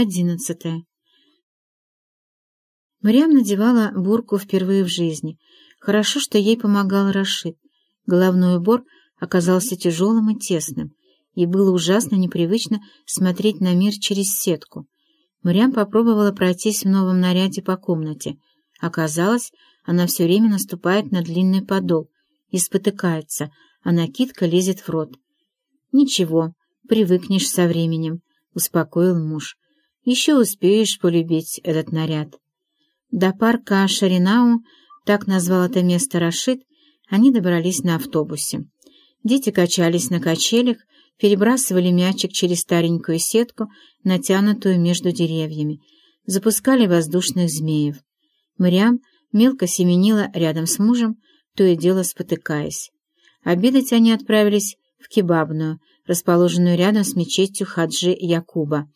Одиннадцатое. Мариам надевала бурку впервые в жизни. Хорошо, что ей помогал Рашид. Головной убор оказался тяжелым и тесным, и было ужасно непривычно смотреть на мир через сетку. Мариам попробовала пройтись в новом наряде по комнате. Оказалось, она все время наступает на длинный подол и спотыкается, а накидка лезет в рот. «Ничего, привыкнешь со временем», — успокоил муж. «Еще успеешь полюбить этот наряд». До парка Шаринау, так назвал это место Рашид, они добрались на автобусе. Дети качались на качелях, перебрасывали мячик через старенькую сетку, натянутую между деревьями, запускали воздушных змеев. Мариам мелко семенила рядом с мужем, то и дело спотыкаясь. Обедать они отправились в кебабную, расположенную рядом с мечетью Хаджи Якуба.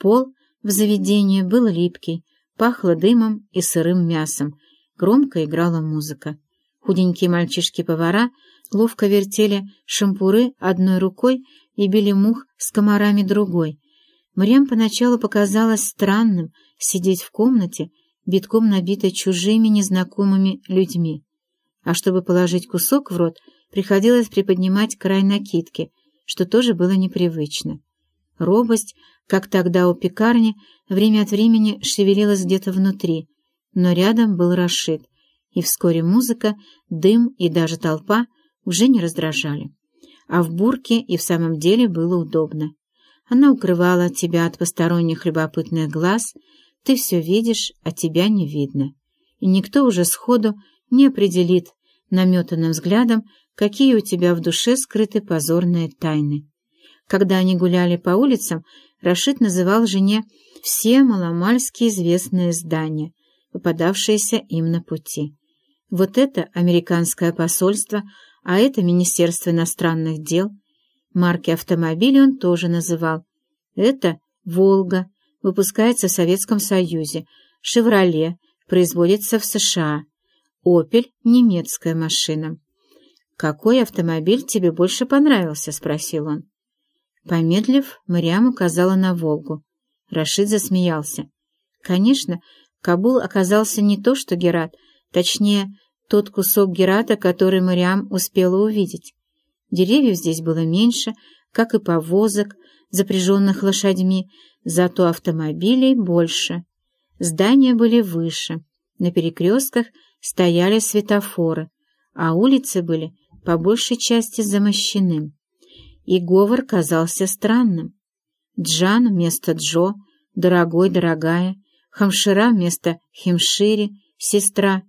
Пол в заведении был липкий, пахло дымом и сырым мясом, громко играла музыка. Худенькие мальчишки-повара ловко вертели шампуры одной рукой и били мух с комарами другой. Мрям поначалу показалось странным сидеть в комнате, битком набитой чужими незнакомыми людьми. А чтобы положить кусок в рот, приходилось приподнимать край накидки, что тоже было непривычно. Робость, как тогда у пекарни, время от времени шевелилась где-то внутри, но рядом был Рашид, и вскоре музыка, дым и даже толпа уже не раздражали. А в бурке и в самом деле было удобно. Она укрывала тебя от посторонних любопытных глаз, ты все видишь, а тебя не видно. И никто уже сходу не определит наметанным взглядом, какие у тебя в душе скрыты позорные тайны. Когда они гуляли по улицам, Рашид называл жене все маломальски известные здания, попадавшиеся им на пути. Вот это американское посольство, а это Министерство иностранных дел. Марки автомобилей он тоже называл. Это «Волга», выпускается в Советском Союзе, «Шевроле», производится в США, «Опель» — немецкая машина. «Какой автомобиль тебе больше понравился?» — спросил он. Помедлив, Мариам указала на «Волгу». Рашид засмеялся. Конечно, Кабул оказался не то, что Герат, точнее, тот кусок Герата, который Мариам успела увидеть. Деревьев здесь было меньше, как и повозок, запряженных лошадьми, зато автомобилей больше. Здания были выше, на перекрестках стояли светофоры, а улицы были по большей части замощены. И говор казался странным. Джан вместо Джо, дорогой, дорогая, Хамшира вместо Химшири, сестра.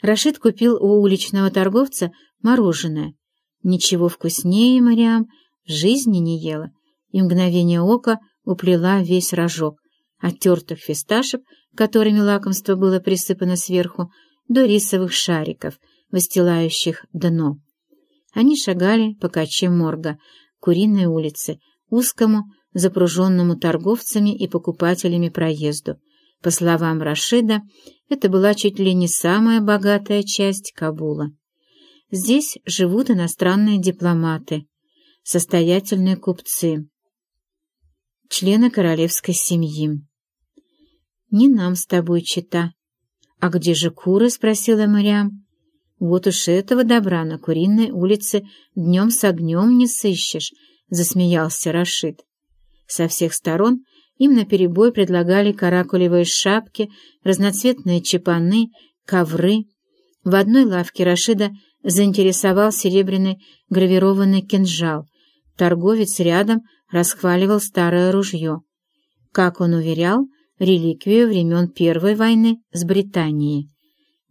Рашид купил у уличного торговца мороженое. Ничего вкуснее Мариам в жизни не ела, и мгновение ока уплела весь рожок, от тертых фисташек, которыми лакомство было присыпано сверху, до рисовых шариков, выстилающих дно. Они шагали по каче морга, Куриной улице, узкому, запруженному торговцами и покупателями проезду. По словам Рашида, это была чуть ли не самая богатая часть Кабула. Здесь живут иностранные дипломаты, состоятельные купцы, члены королевской семьи. «Не нам с тобой чита». «А где же куры?» — спросила Мариам. «Вот уж этого добра на Куриной улице днем с огнем не сыщешь», — засмеялся Рашид. Со всех сторон им наперебой предлагали каракулевые шапки, разноцветные чепаны, ковры. В одной лавке Рашида заинтересовал серебряный гравированный кинжал. Торговец рядом расхваливал старое ружье. Как он уверял, реликвию времен Первой войны с Британией.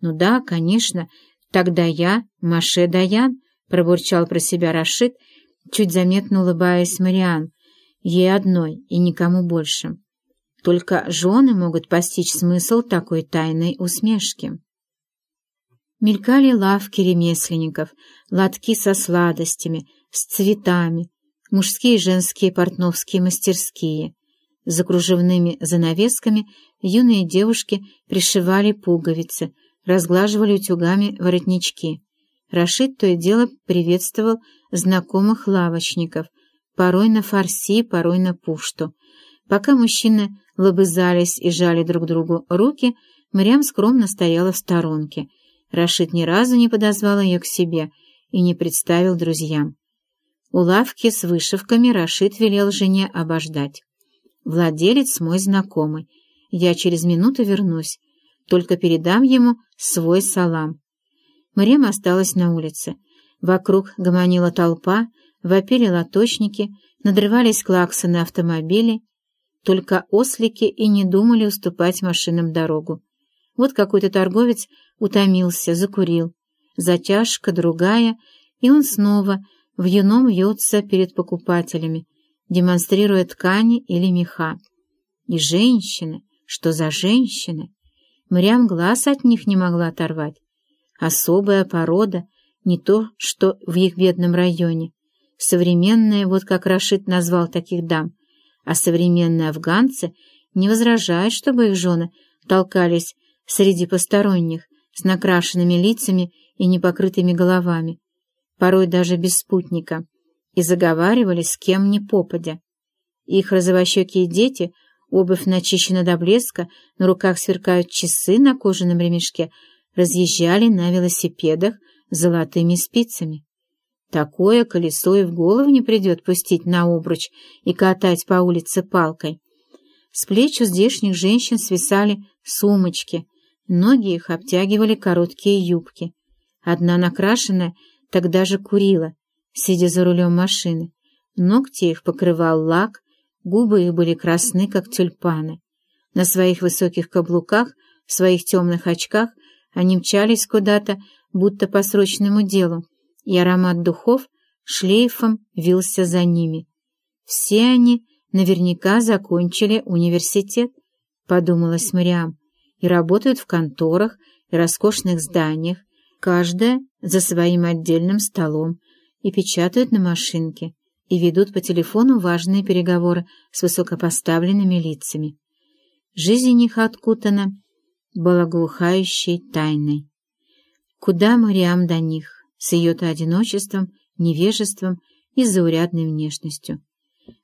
«Ну да, конечно, тогда я, Маше Даян», — пробурчал про себя Рашид, чуть заметно улыбаясь Мариан, ей одной и никому больше. Только жены могут постичь смысл такой тайной усмешки. Мелькали лавки ремесленников, лотки со сладостями, с цветами, мужские и женские портновские мастерские. За кружевными занавесками юные девушки пришивали пуговицы, разглаживали утюгами воротнички. Рашид то и дело приветствовал знакомых лавочников, порой на фарси, порой на пушту. Пока мужчины лобызались и жали друг другу руки, Мариам скромно стояла в сторонке. Рашид ни разу не подозвал ее к себе и не представил друзьям. У лавки с вышивками Рашид велел жене обождать. «Владелец мой знакомый. Я через минуту вернусь. Только передам ему свой салам». Мариам осталась на улице. Вокруг гомонила толпа, вопили лоточники, надрывались клаксоны автомобилей. Только ослики и не думали уступать машинам дорогу. Вот какой-то торговец утомился, закурил. Затяжка другая, и он снова в юном вьется перед покупателями, демонстрируя ткани или меха. И женщины, что за женщины? Мрям глаз от них не могла оторвать. Особая порода, не то, что в их бедном районе. Современная, вот как Рашид назвал таких дам, а современные афганцы не возражают, чтобы их жены толкались среди посторонних, с накрашенными лицами и непокрытыми головами, порой даже без спутника, и заговаривали с кем ни попадя. Их розовощекие дети, обувь начищена до блеска, на руках сверкают часы на кожаном ремешке, разъезжали на велосипедах с золотыми спицами. Такое колесо и в голову не придет пустить на обруч и катать по улице палкой. С плеч у здешних женщин свисали сумочки, ноги их обтягивали короткие юбки. Одна накрашенная тогда же курила, сидя за рулем машины. Ногти их покрывал лак, губы их были красны, как тюльпаны. На своих высоких каблуках, в своих темных очках они мчались куда-то, будто по срочному делу, и аромат духов шлейфом вился за ними. Все они наверняка закончили университет, подумалась Мариам, и работают в конторах и роскошных зданиях, каждая за своим отдельным столом, и печатают на машинке, и ведут по телефону важные переговоры с высокопоставленными лицами. Жизнь их откутана благоухающей тайной. Куда Мариам до них? с ее-то одиночеством, невежеством и заурядной внешностью.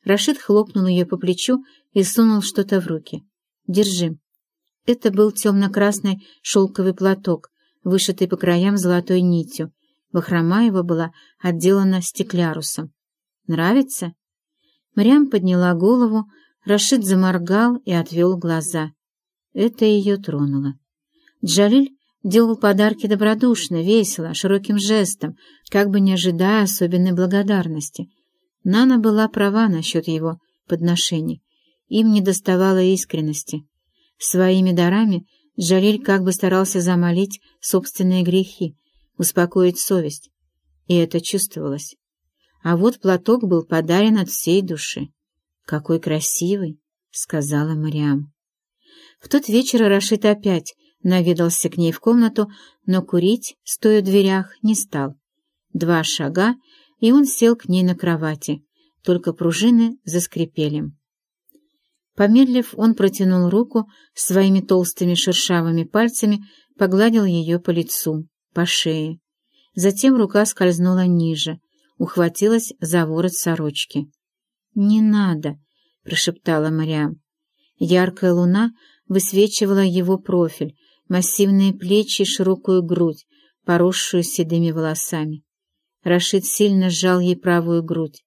Рашид хлопнул ее по плечу и сунул что-то в руки. «Держи». Это был темно-красный шелковый платок, вышитый по краям золотой нитью. Бахрома его была отделана стеклярусом. «Нравится?» Мрям подняла голову, Рашид заморгал и отвел глаза. Это ее тронуло. Джалиль делал подарки добродушно, весело, широким жестом, как бы не ожидая особенной благодарности. Нана была права насчет его подношений. Им не доставало искренности. Своими дарами Джалиль как бы старался замолить собственные грехи, успокоить совесть. И это чувствовалось. А вот платок был подарен от всей души. «Какой красивый!» — сказала Мариам. В тот вечер Рашид опять наведался к ней в комнату, но курить, стоя в дверях, не стал. Два шага, и он сел к ней на кровати, только пружины заскрипели. Помедлив, он протянул руку своими толстыми шершавыми пальцами, погладил ее по лицу, по шее. Затем рука скользнула ниже, ухватилась за ворот сорочки. «Не надо», — прошептала Мариам. Яркая луна высвечивала его профиль, массивные плечи и широкую грудь, поросшую седыми волосами. Рашид сильно сжал ей правую грудь.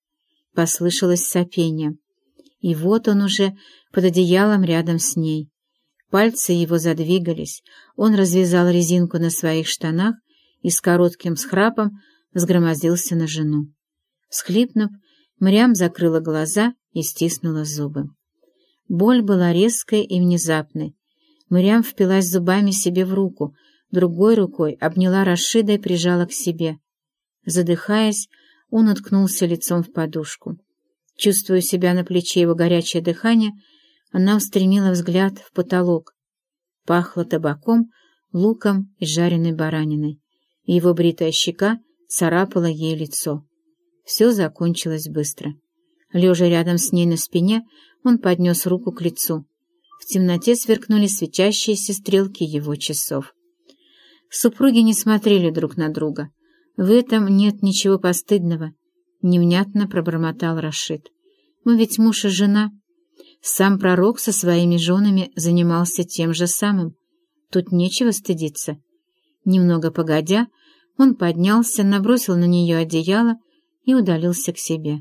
Послышалось сопение. И вот он уже под одеялом рядом с ней. Пальцы его задвигались, он развязал резинку на своих штанах и с коротким схрапом взгромоздился на жену. Схлипнув, Мрям закрыла глаза и стиснула зубы. Боль была резкой и внезапной, Мырям впилась зубами себе в руку, другой рукой обняла Рашида и прижала к себе. Задыхаясь, он уткнулся лицом в подушку. Чувствуя себя на плече его горячее дыхание, она устремила взгляд в потолок. Пахло табаком, луком и жареной бараниной. Его бритая щека царапала ей лицо. Все закончилось быстро. Лежа рядом с ней на спине, он поднес руку к лицу. В темноте сверкнули свечащиеся стрелки его часов. Супруги не смотрели друг на друга. В этом нет ничего постыдного, — невнятно пробормотал Рашид. Мы ведь муж и жена. Сам пророк со своими женами занимался тем же самым. Тут нечего стыдиться. Немного погодя, он поднялся, набросил на нее одеяло и удалился к себе.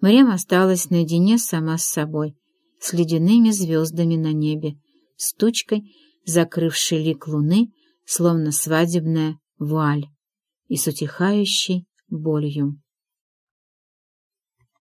Мариам осталась наедине сама с собой, с ледяными звездами на небе, с тучкой, закрывшей лик луны, словно свадебная вуаль, и с утихающей болью.